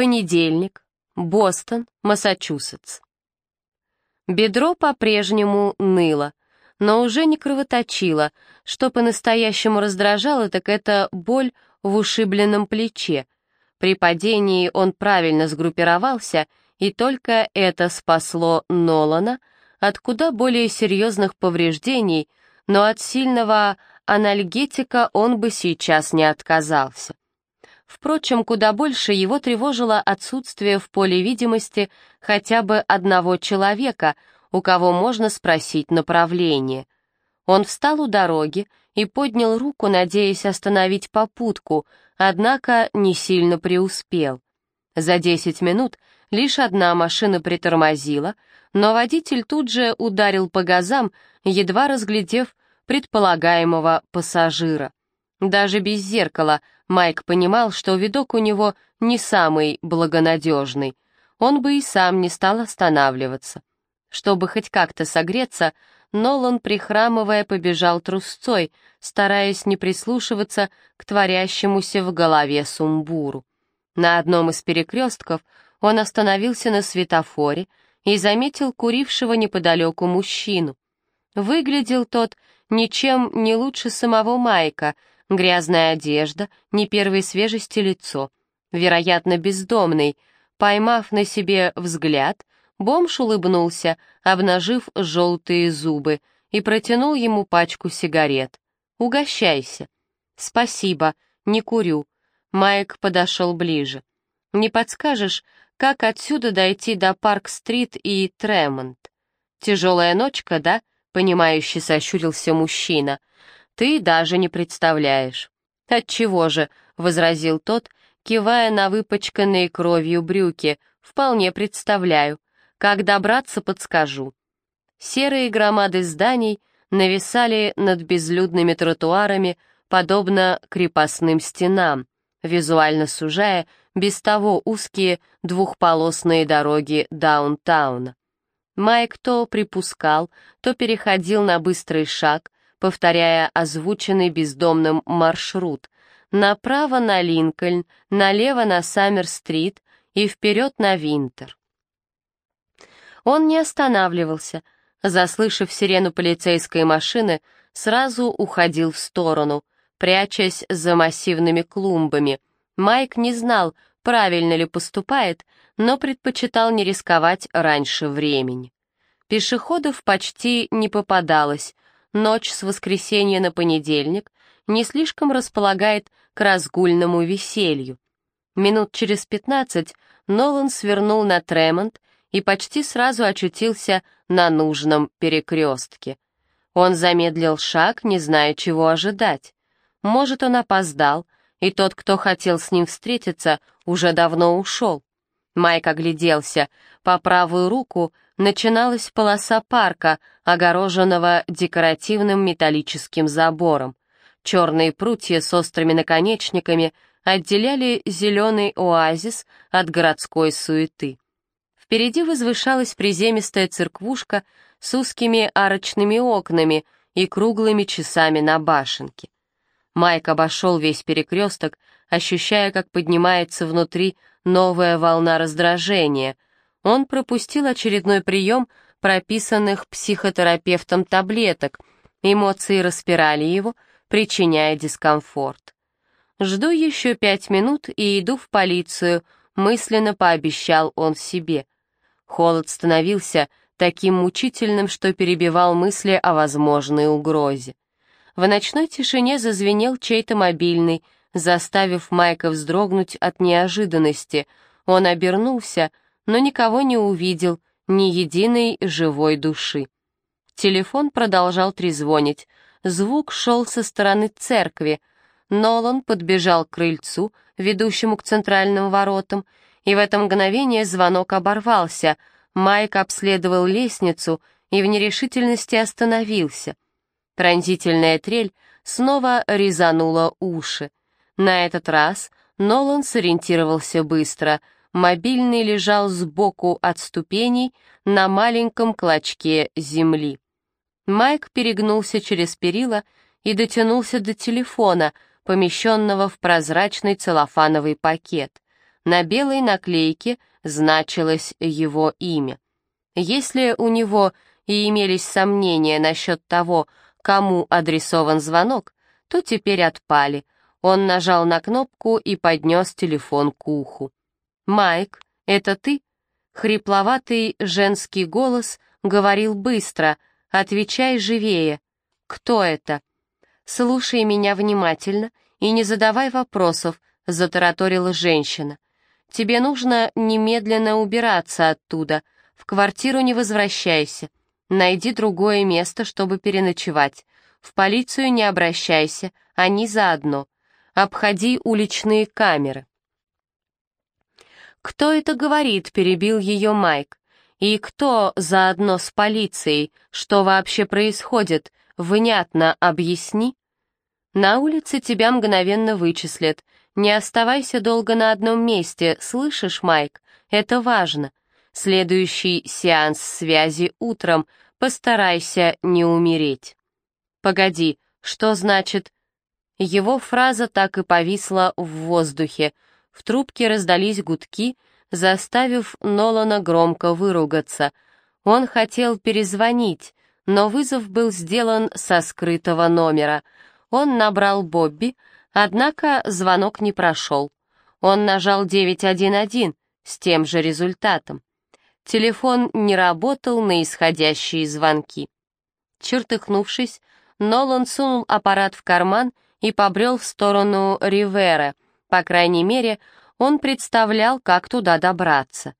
Понедельник. Бостон, Массачусетс. Бедро по-прежнему ныло, но уже не кровоточило. Что по-настоящему раздражало, так это боль в ушибленном плече. При падении он правильно сгруппировался, и только это спасло Нолана от куда более серьезных повреждений, но от сильного анальгетика он бы сейчас не отказался. Впрочем, куда больше его тревожило отсутствие в поле видимости хотя бы одного человека, у кого можно спросить направление. Он встал у дороги и поднял руку, надеясь остановить попутку, однако не сильно преуспел. За десять минут лишь одна машина притормозила, но водитель тут же ударил по газам, едва разглядев предполагаемого пассажира. Даже без зеркала Майк понимал, что видок у него не самый благонадежный. Он бы и сам не стал останавливаться. Чтобы хоть как-то согреться, Нолан, прихрамывая, побежал трусцой, стараясь не прислушиваться к творящемуся в голове сумбуру. На одном из перекрестков он остановился на светофоре и заметил курившего неподалеку мужчину. Выглядел тот ничем не лучше самого Майка — Грязная одежда, не первой свежести лицо. Вероятно, бездомный. Поймав на себе взгляд, бомж улыбнулся, обнажив желтые зубы, и протянул ему пачку сигарет. «Угощайся». «Спасибо, не курю». Майк подошел ближе. «Не подскажешь, как отсюда дойти до Парк-стрит и Тремонт?» «Тяжелая ночка, да?» — понимающе сощурился мужчина. Ты даже не представляешь. Отчего же, возразил тот, кивая на выпачканные кровью брюки. Вполне представляю. Как добраться, подскажу. Серые громады зданий нависали над безлюдными тротуарами, подобно крепостным стенам, визуально сужая без того узкие двухполосные дороги даунтауна. Майк то припускал, то переходил на быстрый шаг, повторяя озвученный бездомным маршрут. Направо на Линкольн, налево на Саммер-стрит и вперед на Винтер. Он не останавливался, заслышав сирену полицейской машины, сразу уходил в сторону, прячась за массивными клумбами. Майк не знал, правильно ли поступает, но предпочитал не рисковать раньше времени. Пешеходов почти не попадалось, ночь с воскресенья на понедельник не слишком располагает к разгульному веселью. Минут через пятнадцать Нолан свернул на Тремонт и почти сразу очутился на нужном перекрестке. Он замедлил шаг, не зная, чего ожидать. Может, он опоздал, и тот, кто хотел с ним встретиться, уже давно ушел. Майк огляделся. По правую руку начиналась полоса парка, огороженного декоративным металлическим забором. Черные прутья с острыми наконечниками отделяли зеленый оазис от городской суеты. Впереди возвышалась приземистая церквушка с узкими арочными окнами и круглыми часами на башенке. Майк обошел весь перекресток, ощущая, как поднимается внутри новая волна раздражения — он пропустил очередной прием прописанных психотерапевтом таблеток. Эмоции распирали его, причиняя дискомфорт. «Жду еще пять минут и иду в полицию», — мысленно пообещал он себе. Холод становился таким мучительным, что перебивал мысли о возможной угрозе. В ночной тишине зазвенел чей-то мобильный, заставив Майка вздрогнуть от неожиданности. Он обернулся — но никого не увидел, ни единой живой души. Телефон продолжал трезвонить. Звук шел со стороны церкви. Нолан подбежал к крыльцу, ведущему к центральным воротам, и в это мгновение звонок оборвался. Майк обследовал лестницу и в нерешительности остановился. Пронзительная трель снова резанула уши. На этот раз Нолан сориентировался быстро — мобильный лежал сбоку от ступеней на маленьком клочке земли. Майк перегнулся через перила и дотянулся до телефона, помещенного в прозрачный целлофановый пакет. На белой наклейке значилось его имя. Если у него и имелись сомнения насчет того, кому адресован звонок, то теперь отпали. Он нажал на кнопку и поднес телефон к уху. «Майк, это ты?» Хрипловатый женский голос говорил быстро. «Отвечай живее». «Кто это?» «Слушай меня внимательно и не задавай вопросов», — затараторила женщина. «Тебе нужно немедленно убираться оттуда. В квартиру не возвращайся. Найди другое место, чтобы переночевать. В полицию не обращайся, они заодно. Обходи уличные камеры». «Кто это говорит?» — перебил ее Майк. «И кто заодно с полицией? Что вообще происходит? Внятно объясни». «На улице тебя мгновенно вычислят. Не оставайся долго на одном месте, слышишь, Майк? Это важно. Следующий сеанс связи утром. Постарайся не умереть». «Погоди, что значит...» Его фраза так и повисла в воздухе — в трубке раздались гудки, заставив Нолана громко выругаться. Он хотел перезвонить, но вызов был сделан со скрытого номера. Он набрал Бобби, однако звонок не прошел. Он нажал 911 с тем же результатом. Телефон не работал на исходящие звонки. Чертыхнувшись, Нолан сунул аппарат в карман и побрел в сторону Ривера — по крайней мере, он представлял, как туда добраться.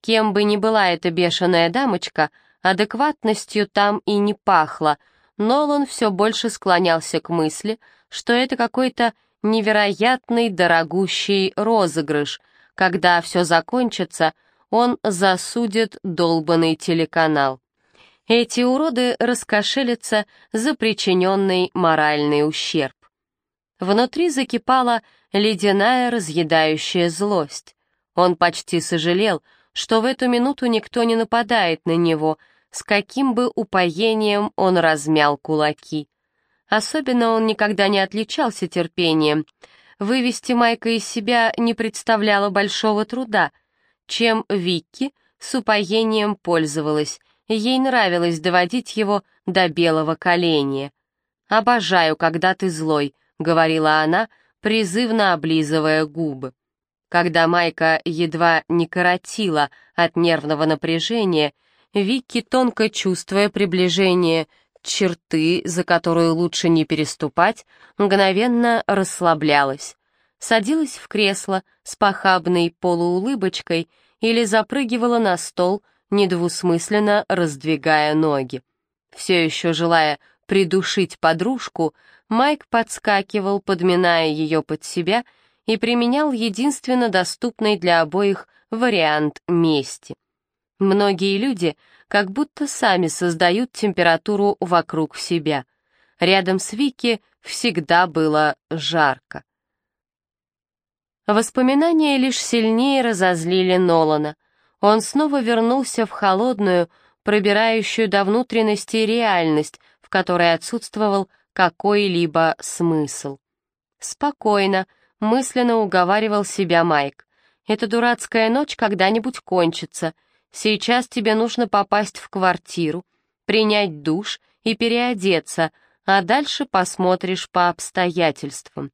Кем бы ни была эта бешеная дамочка, адекватностью там и не пахло, но он все больше склонялся к мысли, что это какой-то невероятный дорогущий розыгрыш. Когда все закончится, он засудит долбанный телеканал. Эти уроды раскошелятся за причиненный моральный ущерб. Внутри закипала ледяная разъедающая злость. Он почти сожалел, что в эту минуту никто не нападает на него, с каким бы упоением он размял кулаки. Особенно он никогда не отличался терпением. Вывести Майка из себя не представляло большого труда, чем Викки с упоением пользовалась, ей нравилось доводить его до белого коленя. «Обожаю, когда ты злой», — говорила она, — призывно облизывая губы. Когда Майка едва не коротила от нервного напряжения, Вики, тонко чувствуя приближение черты, за которую лучше не переступать, мгновенно расслаблялась. Садилась в кресло с похабной полуулыбочкой или запрыгивала на стол, недвусмысленно раздвигая ноги. Все еще желая придушить подружку, Майк подскакивал, подминая ее под себя, и применял единственно доступный для обоих вариант мести. Многие люди как будто сами создают температуру вокруг себя. Рядом с Вики всегда было жарко. Воспоминания лишь сильнее разозлили Нолана. Он снова вернулся в холодную, пробирающую до внутренности реальность, в которой отсутствовал какой-либо смысл. «Спокойно», — мысленно уговаривал себя Майк. «Эта дурацкая ночь когда-нибудь кончится. Сейчас тебе нужно попасть в квартиру, принять душ и переодеться, а дальше посмотришь по обстоятельствам».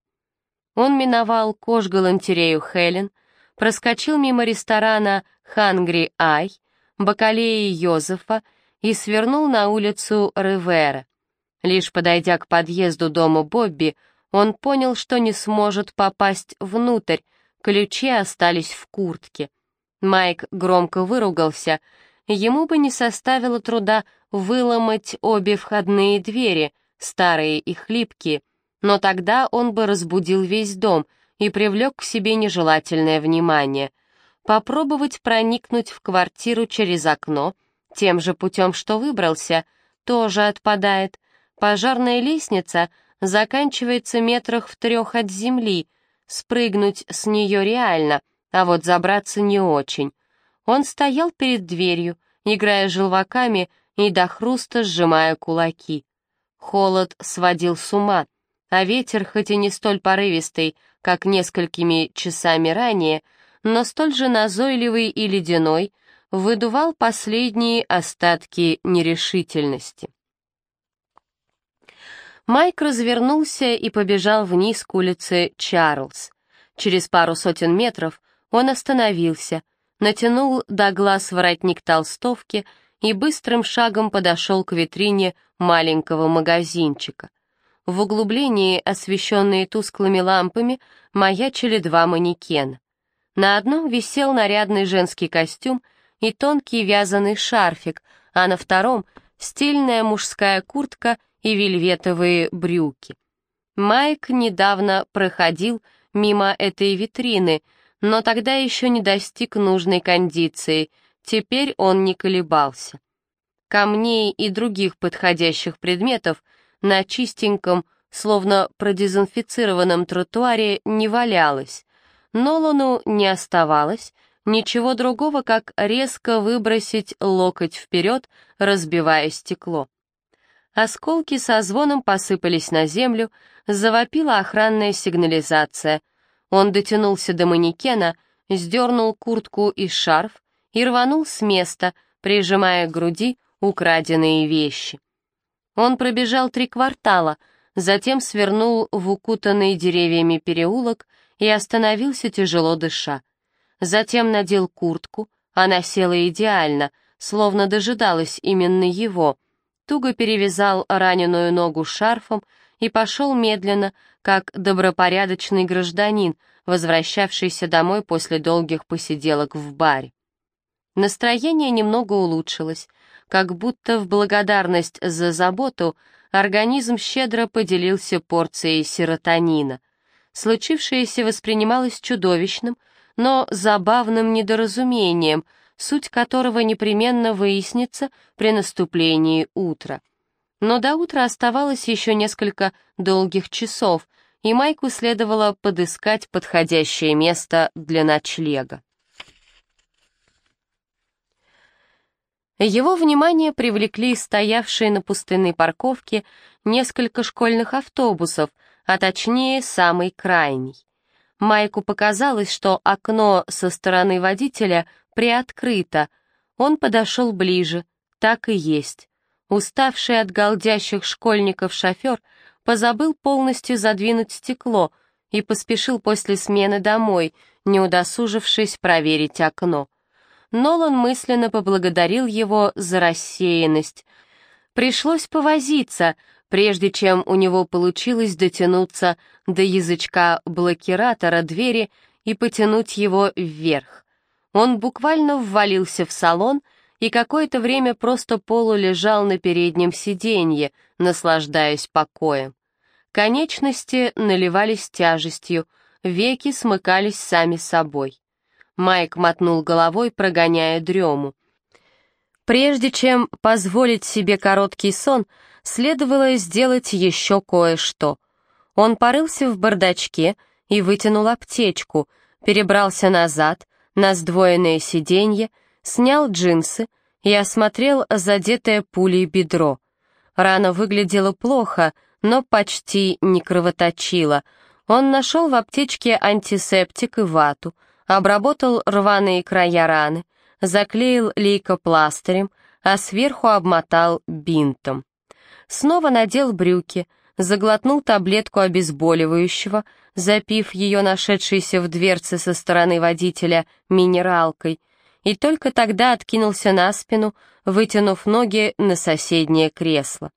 Он миновал кож-галантерею Хелен, проскочил мимо ресторана «Хангри Ай», бакалеи Йозефа и свернул на улицу Ривера. Лишь подойдя к подъезду дома Бобби, он понял, что не сможет попасть внутрь, ключи остались в куртке. Майк громко выругался, ему бы не составило труда выломать обе входные двери, старые и хлипкие, но тогда он бы разбудил весь дом и привлек к себе нежелательное внимание. Попробовать проникнуть в квартиру через окно, тем же путем, что выбрался, тоже отпадает, Пожарная лестница заканчивается метрах в трех от земли, спрыгнуть с нее реально, а вот забраться не очень. Он стоял перед дверью, играя желваками и до хруста сжимая кулаки. Холод сводил с ума, а ветер, хоть и не столь порывистый, как несколькими часами ранее, но столь же назойливый и ледяной, выдувал последние остатки нерешительности. Майк развернулся и побежал вниз к улице Чарльз. Через пару сотен метров он остановился, натянул до глаз воротник толстовки и быстрым шагом подошел к витрине маленького магазинчика. В углублении, освещенные тусклыми лампами, маячили два манекена. На одном висел нарядный женский костюм и тонкий вязаный шарфик, а на втором — стильная мужская куртка и вельветовые брюки. Майк недавно проходил мимо этой витрины, но тогда еще не достиг нужной кондиции, теперь он не колебался. Камней и других подходящих предметов на чистеньком, словно продезинфицированном тротуаре не валялось. Нолану не оставалось ничего другого, как резко выбросить локоть вперед, разбивая стекло. Осколки со звоном посыпались на землю, завопила охранная сигнализация. Он дотянулся до манекена, сдернул куртку и шарф и рванул с места, прижимая к груди украденные вещи. Он пробежал три квартала, затем свернул в укутанный деревьями переулок и остановился тяжело дыша. Затем надел куртку, она села идеально, словно дожидалась именно его, туго перевязал раненую ногу шарфом и пошел медленно, как добропорядочный гражданин, возвращавшийся домой после долгих посиделок в баре. Настроение немного улучшилось, как будто в благодарность за заботу организм щедро поделился порцией серотонина. Случившееся воспринималось чудовищным, но забавным недоразумением, суть которого непременно выяснится при наступлении утра. Но до утра оставалось еще несколько долгих часов, и Майку следовало подыскать подходящее место для ночлега. Его внимание привлекли стоявшие на пустынной парковке несколько школьных автобусов, а точнее самый крайний. Майку показалось, что окно со стороны водителя приоткрыто. Он подошел ближе, так и есть. Уставший от голдящих школьников шофер позабыл полностью задвинуть стекло и поспешил после смены домой, не удосужившись проверить окно. Нолан мысленно поблагодарил его за рассеянность. Пришлось повозиться, прежде чем у него получилось дотянуться до язычка блокиратора двери и потянуть его вверх. Он буквально ввалился в салон и какое-то время просто полулежал на переднем сиденье, наслаждаясь покоем. Конечности наливались тяжестью, веки смыкались сами собой. Майк мотнул головой, прогоняя дрему. Прежде чем позволить себе короткий сон, следовало сделать еще кое-что. Он порылся в бардачке и вытянул аптечку, перебрался назад, на сдвоенное сиденье, снял джинсы и осмотрел задетое пулей бедро. Рана выглядела плохо, но почти не кровоточила. Он нашел в аптечке антисептик и вату, обработал рваные края раны, заклеил лейкопластырем, а сверху обмотал бинтом. Снова надел брюки, заглотнул таблетку обезболивающего, запив ее нашедшейся в дверце со стороны водителя минералкой, и только тогда откинулся на спину, вытянув ноги на соседнее кресло.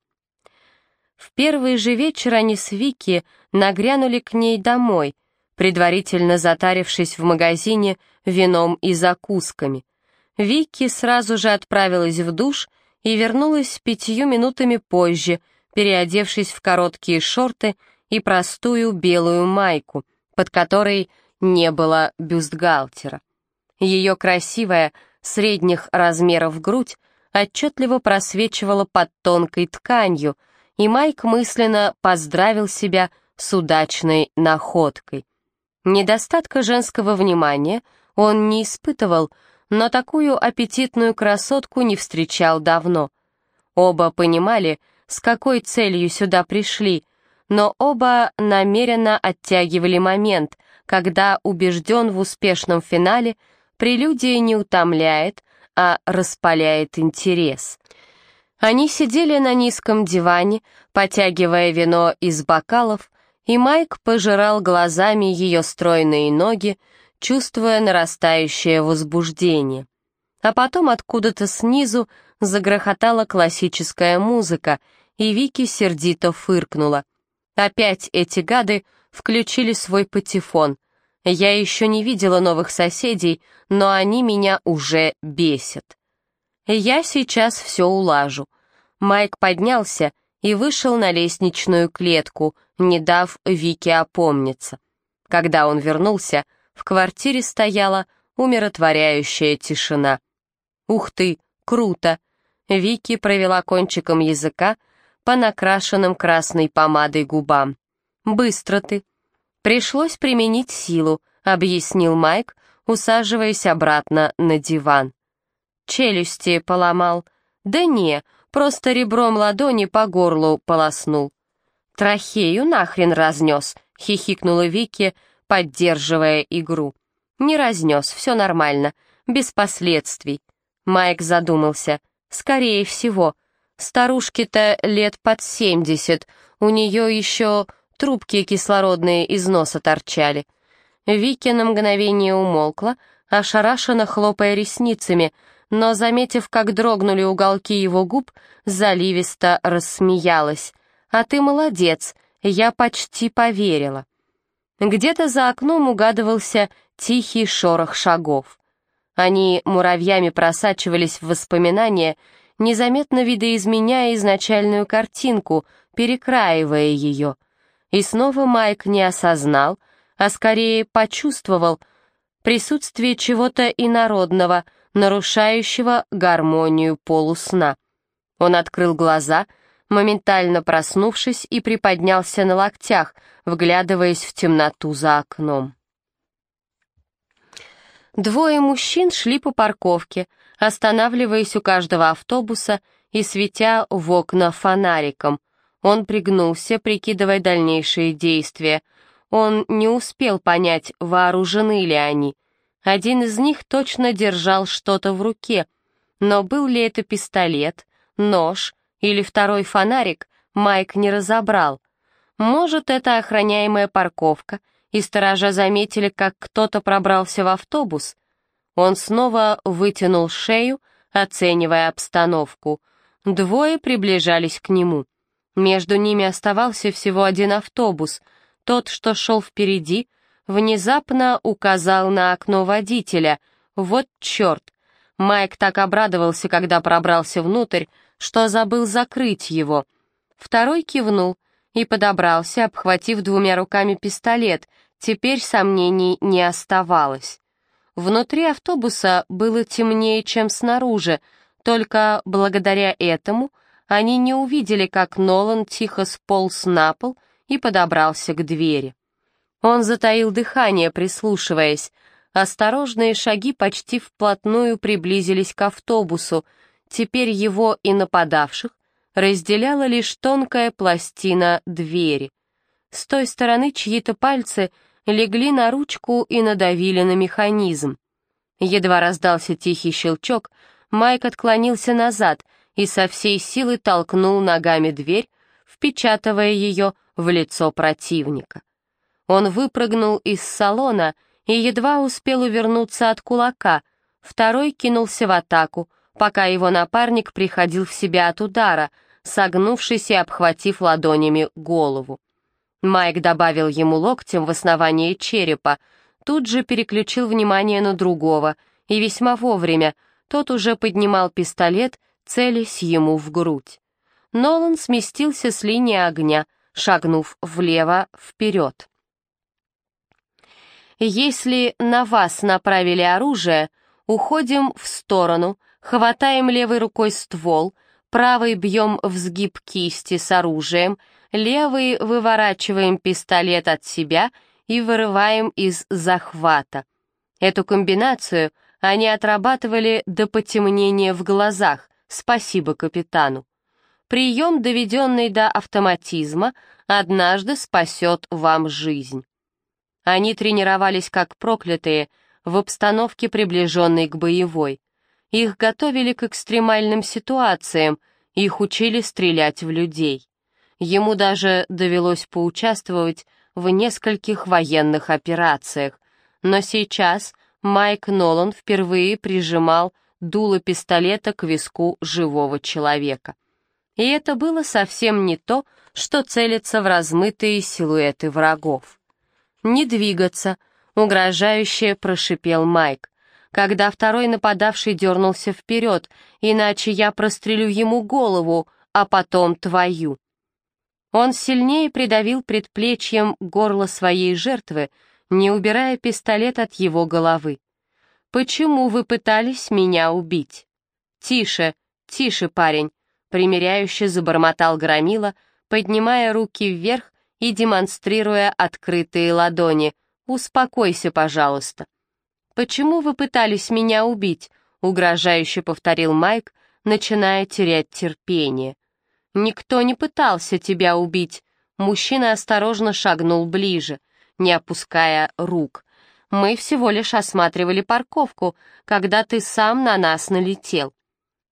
В первый же вечер они с Вики нагрянули к ней домой, предварительно затарившись в магазине вином и закусками. Вики сразу же отправилась в душ и вернулась пятью минутами позже, переодевшись в короткие шорты и простую белую майку, под которой не было бюстгальтера. Ее красивая, средних размеров грудь отчетливо просвечивала под тонкой тканью, и Майк мысленно поздравил себя с удачной находкой. Недостатка женского внимания он не испытывал, но такую аппетитную красотку не встречал давно. Оба понимали, с какой целью сюда пришли, но оба намеренно оттягивали момент, когда убежден в успешном финале, прелюдия не утомляет, а распаляет интерес. Они сидели на низком диване, потягивая вино из бокалов, и Майк пожирал глазами ее стройные ноги, чувствуя нарастающее возбуждение. А потом откуда-то снизу загрохотала классическая музыка, и Вики сердито фыркнула. Опять эти гады включили свой патефон. Я еще не видела новых соседей, но они меня уже бесят. Я сейчас все улажу. Майк поднялся и вышел на лестничную клетку, не дав Вике опомниться. Когда он вернулся, в квартире стояла умиротворяющая тишина. «Ух ты, круто!» Вики провела кончиком языка по накрашенным красной помадой губам. «Быстро ты!» «Пришлось применить силу», — объяснил Майк, усаживаясь обратно на диван. «Челюсти поломал». «Да не, просто ребром ладони по горлу полоснул». «Трахею нахрен разнес», — хихикнула Вики, поддерживая игру. «Не разнес, все нормально, без последствий». Майк задумался. «Скорее всего. Старушке-то лет под семьдесят, у нее еще трубки кислородные из носа торчали». Вики на мгновение умолкла, ошарашенно хлопая ресницами, но, заметив, как дрогнули уголки его губ, заливисто рассмеялась. «А ты молодец, я почти поверила». Где-то за окном угадывался тихий шорох шагов. Они муравьями просачивались в воспоминания, незаметно видоизменяя изначальную картинку, перекраивая ее. И снова Майк не осознал, а скорее почувствовал присутствие чего-то инородного, нарушающего гармонию полусна. Он открыл глаза — моментально проснувшись и приподнялся на локтях, вглядываясь в темноту за окном. Двое мужчин шли по парковке, останавливаясь у каждого автобуса и светя в окна фонариком. Он пригнулся, прикидывая дальнейшие действия. Он не успел понять, вооружены ли они. Один из них точно держал что-то в руке, но был ли это пистолет, нож или второй фонарик Майк не разобрал. Может, это охраняемая парковка, и сторожа заметили, как кто-то пробрался в автобус. Он снова вытянул шею, оценивая обстановку. Двое приближались к нему. Между ними оставался всего один автобус. Тот, что шел впереди, внезапно указал на окно водителя. Вот черт! Майк так обрадовался, когда пробрался внутрь, что забыл закрыть его. Второй кивнул и подобрался, обхватив двумя руками пистолет. Теперь сомнений не оставалось. Внутри автобуса было темнее, чем снаружи, только благодаря этому они не увидели, как Нолан тихо сполз на пол и подобрался к двери. Он затаил дыхание, прислушиваясь. Осторожные шаги почти вплотную приблизились к автобусу, Теперь его и нападавших разделяла лишь тонкая пластина двери. С той стороны чьи-то пальцы легли на ручку и надавили на механизм. Едва раздался тихий щелчок, Майк отклонился назад и со всей силы толкнул ногами дверь, впечатывая ее в лицо противника. Он выпрыгнул из салона и едва успел увернуться от кулака, второй кинулся в атаку, пока его напарник приходил в себя от удара, согнувшись и обхватив ладонями голову. Майк добавил ему локтем в основание черепа, тут же переключил внимание на другого, и весьма вовремя тот уже поднимал пистолет, целясь ему в грудь. Нолан сместился с линии огня, шагнув влево-вперед. «Если на вас направили оружие, уходим в сторону, Хватаем левой рукой ствол, правой бьем в сгиб кисти с оружием, левой выворачиваем пистолет от себя и вырываем из захвата. Эту комбинацию они отрабатывали до потемнения в глазах, спасибо капитану. Прием, доведенный до автоматизма, однажды спасет вам жизнь. Они тренировались как проклятые в обстановке, приближенной к боевой. Их готовили к экстремальным ситуациям, их учили стрелять в людей. Ему даже довелось поучаствовать в нескольких военных операциях, но сейчас Майк Нолан впервые прижимал дуло пистолета к виску живого человека. И это было совсем не то, что целится в размытые силуэты врагов. «Не двигаться», — угрожающе прошипел Майк. Когда второй нападавший дернулся вперед, иначе я прострелю ему голову, а потом твою. Он сильнее придавил предплечьем горло своей жертвы, не убирая пистолет от его головы. «Почему вы пытались меня убить?» «Тише, тише, парень», — примиряюще забормотал Громила, поднимая руки вверх и демонстрируя открытые ладони. «Успокойся, пожалуйста». «Почему вы пытались меня убить?» — угрожающе повторил Майк, начиная терять терпение. «Никто не пытался тебя убить». Мужчина осторожно шагнул ближе, не опуская рук. «Мы всего лишь осматривали парковку, когда ты сам на нас налетел».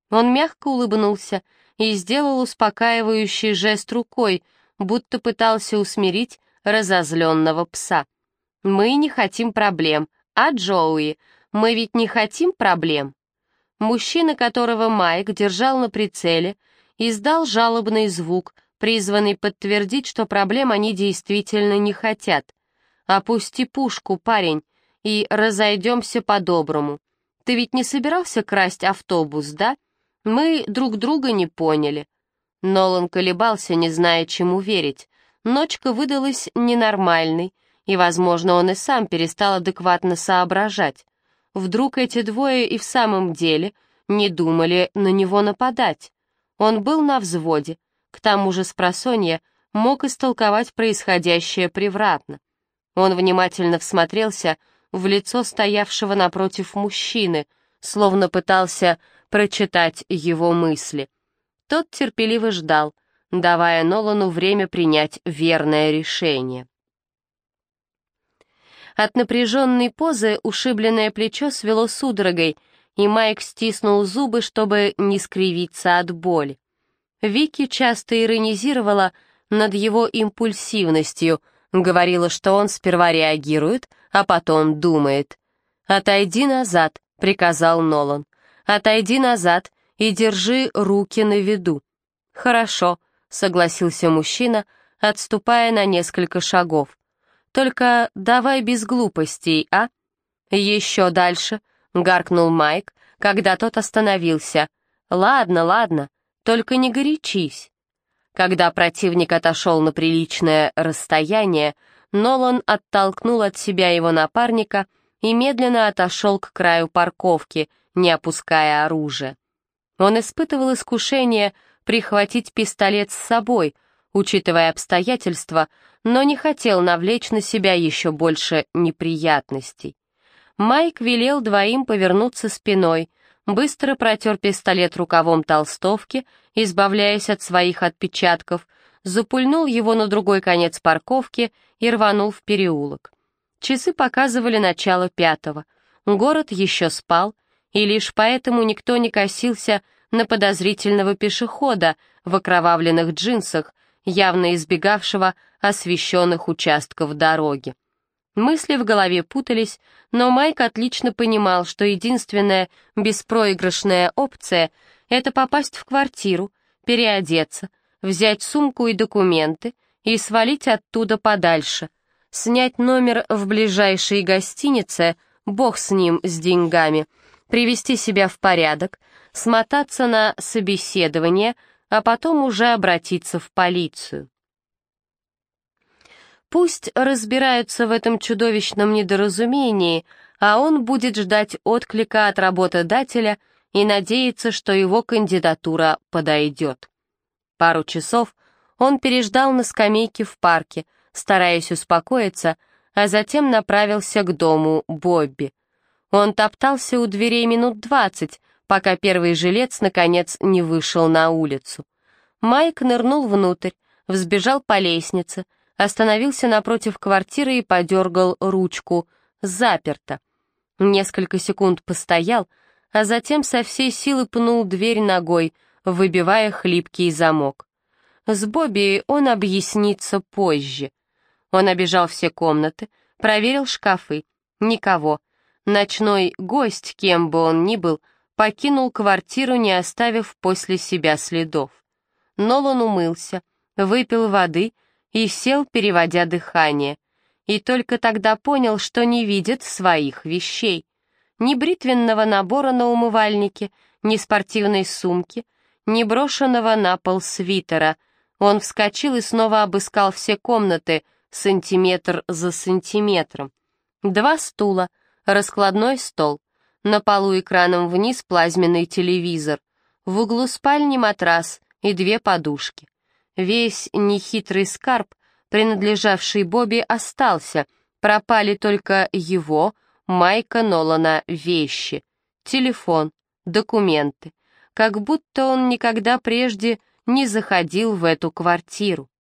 Он мягко улыбнулся и сделал успокаивающий жест рукой, будто пытался усмирить разозленного пса. «Мы не хотим проблем, а Джоуи, мы ведь не хотим проблем?» Мужчина, которого Майк держал на прицеле, издал жалобный звук, призванный подтвердить, что проблем они действительно не хотят. «Опусти пушку, парень, и разойдемся по-доброму. Ты ведь не собирался красть автобус, да? Мы друг друга не поняли». Нолан колебался, не зная, чему верить. Ночка выдалась ненормальной, и, возможно, он и сам перестал адекватно соображать. Вдруг эти двое и в самом деле не думали на него нападать. Он был на взводе, к тому же спросонья мог истолковать происходящее превратно. Он внимательно всмотрелся в лицо стоявшего напротив мужчины, словно пытался прочитать его мысли. Тот терпеливо ждал, давая Нолану время принять верное решение. От напряженной позы ушибленное плечо свело судорогой — и Майк стиснул зубы, чтобы не скривиться от боли. Вики часто иронизировала над его импульсивностью, говорила, что он сперва реагирует, а потом думает. «Отойди назад», — приказал Нолан. «Отойди назад и держи руки на виду». «Хорошо», — согласился мужчина, отступая на несколько шагов. «Только давай без глупостей, а?» «Еще дальше», — гаркнул Майк, когда тот остановился. «Ладно, ладно, только не горячись». Когда противник отошел на приличное расстояние, Нолан оттолкнул от себя его напарника и медленно отошел к краю парковки, не опуская оружие. Он испытывал искушение прихватить пистолет с собой, учитывая обстоятельства, но не хотел навлечь на себя еще больше неприятностей. Майк велел двоим повернуться спиной, быстро протер пистолет рукавом толстовки, избавляясь от своих отпечатков, запульнул его на другой конец парковки и рванул в переулок. Часы показывали начало пятого. Город еще спал, и лишь поэтому никто не косился на подозрительного пешехода в окровавленных джинсах, явно избегавшего освещенных участков дороги. Мысли в голове путались, но Майк отлично понимал, что единственная беспроигрышная опция — это попасть в квартиру, переодеться, взять сумку и документы и свалить оттуда подальше, снять номер в ближайшей гостинице, бог с ним, с деньгами, привести себя в порядок, смотаться на собеседование, а потом уже обратиться в полицию. Пусть разбираются в этом чудовищном недоразумении, а он будет ждать отклика от работодателя и надеяться, что его кандидатура подойдет. Пару часов он переждал на скамейке в парке, стараясь успокоиться, а затем направился к дому Бобби. Он топтался у дверей минут двадцать, пока первый жилец, наконец, не вышел на улицу. Майк нырнул внутрь, взбежал по лестнице, остановился напротив квартиры и подергал ручку. Заперто. Несколько секунд постоял, а затем со всей силы пнул дверь ногой, выбивая хлипкий замок. С Бобби он объяснится позже. Он обежал все комнаты, проверил шкафы. Никого. Ночной гость, кем бы он ни был, покинул квартиру, не оставив после себя следов. Нолан умылся, выпил воды и сел, переводя дыхание. И только тогда понял, что не видит своих вещей. Ни бритвенного набора на умывальнике, ни спортивной сумки, ни брошенного на пол свитера. Он вскочил и снова обыскал все комнаты, сантиметр за сантиметром. Два стула, раскладной стол, на полу экраном вниз плазменный телевизор, в углу спальни матрас и две подушки. Весь нехитрый скарб, принадлежавший Бобби, остался, пропали только его, Майка Нолана, вещи, телефон, документы, как будто он никогда прежде не заходил в эту квартиру.